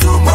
too much.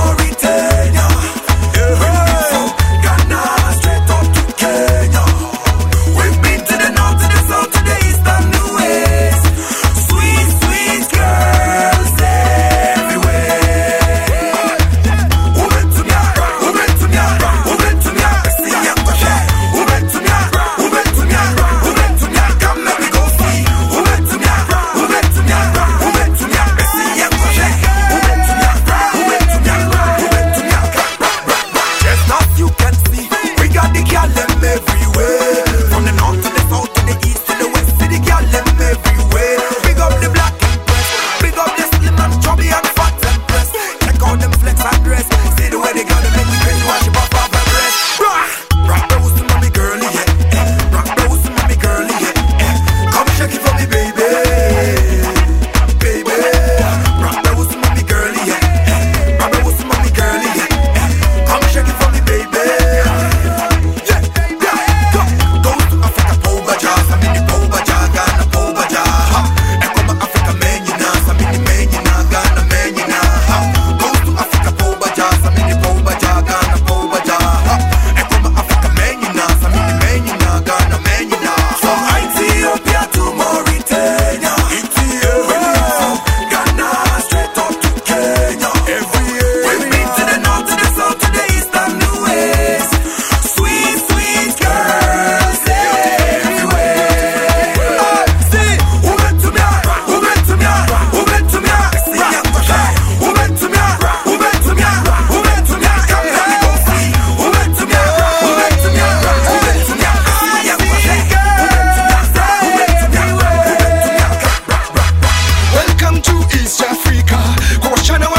to East Africa. Go Shana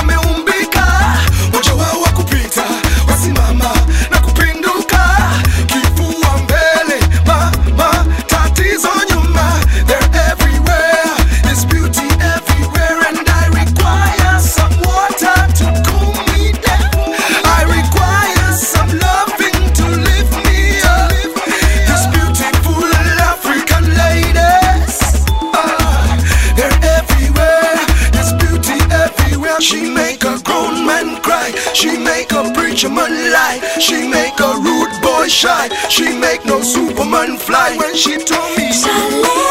She make a rude boy shy. She make no superman fly when she told me. Charlene.